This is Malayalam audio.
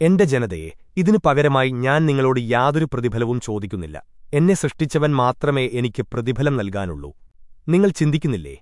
എന്റെ ജനതയെ ഇതിനു പകരമായി ഞാൻ നിങ്ങളോട് യാതൊരു പ്രതിഫലവും ചോദിക്കുന്നില്ല. എന്നെ സൃഷ്ടിച്ചവൻ മാത്രമേ എനിക്ക് പ്രതിഫലം നൽകാനുള്ളൂ. നിങ്ങൾ ചിന്തിക്കുന്നില്ലേ?